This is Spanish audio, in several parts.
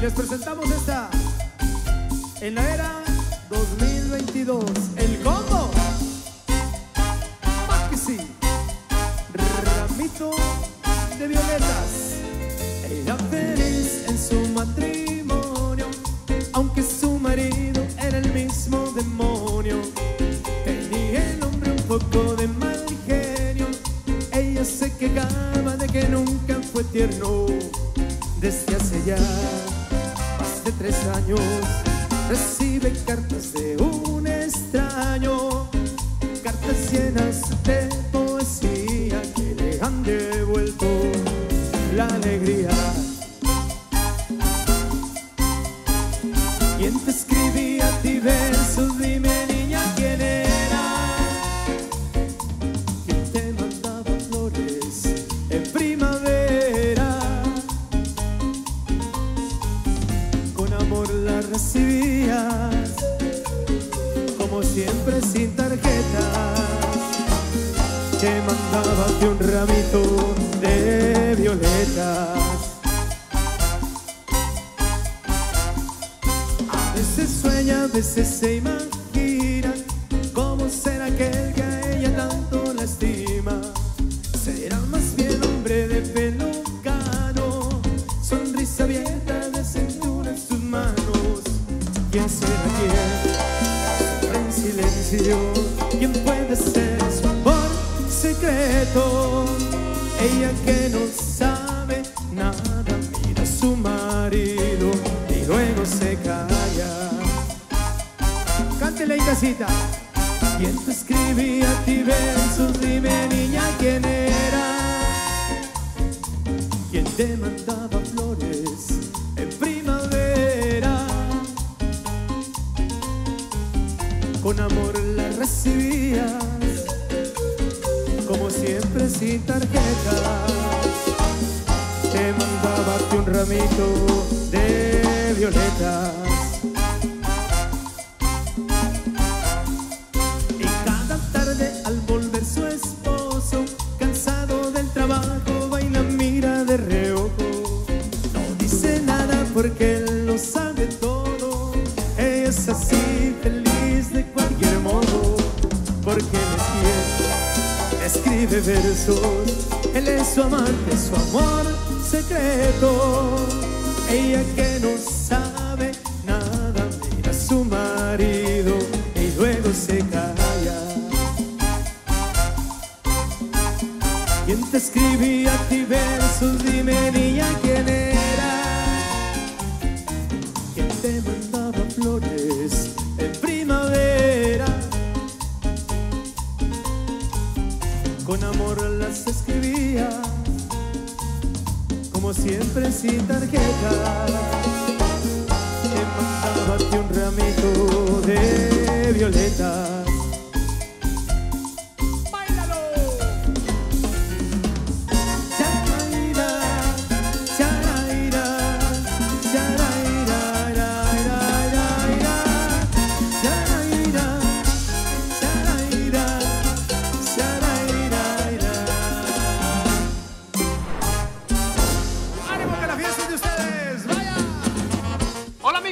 Les presentamos esta en la era 2022. El combo. Sí. Ramito de violetas. Era feliz en su matrimonio, aunque su marido era el mismo demonio. Tenía el hombre un poco de mal genio. Ella se quejaba de que nunca fue tierno. Desde hace ya de tres años recibe cartas de un extraño, cartas llenas de poesía que le han devuelto la alegría. ¿Quién te escribía a ti como siempre sin tarjetas. Te mandaba de un ramito de violetas. A veces sueña, a veces se imagina silencio. ¿Quién puede ser su amor secreto? Ella que no sabe nada mira a su marido y luego se calla. Cántele casita. ¿Quién te escribía a ti versos? Dime niña quién era. ¿Quién te mandaba flores como siempre sin tarjeta. Te mandaba un ramito de violetas. Y cada tarde al volver su esposo, cansado del trabajo, va y la mira de reojo. No dice nada porque él lo sabe todo. Ella es así, feliz de escribe versos. Él es su amante, su amor secreto. Ella que no sabe nada, mira a su marido y luego se calla. ¿Quién te escribía a ti siempre sin tarjeta. Te mandaba un ramito de violetas.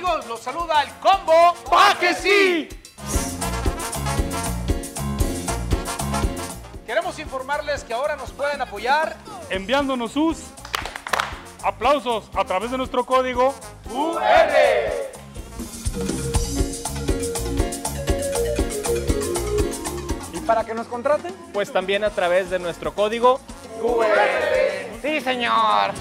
Amigos, los saluda el combo. ¡Pa que sí! Queremos informarles que ahora nos pueden apoyar enviándonos sus aplausos a través de nuestro código ¿Y para que nos contraten? Pues también a través de nuestro código QR. Sí, señor.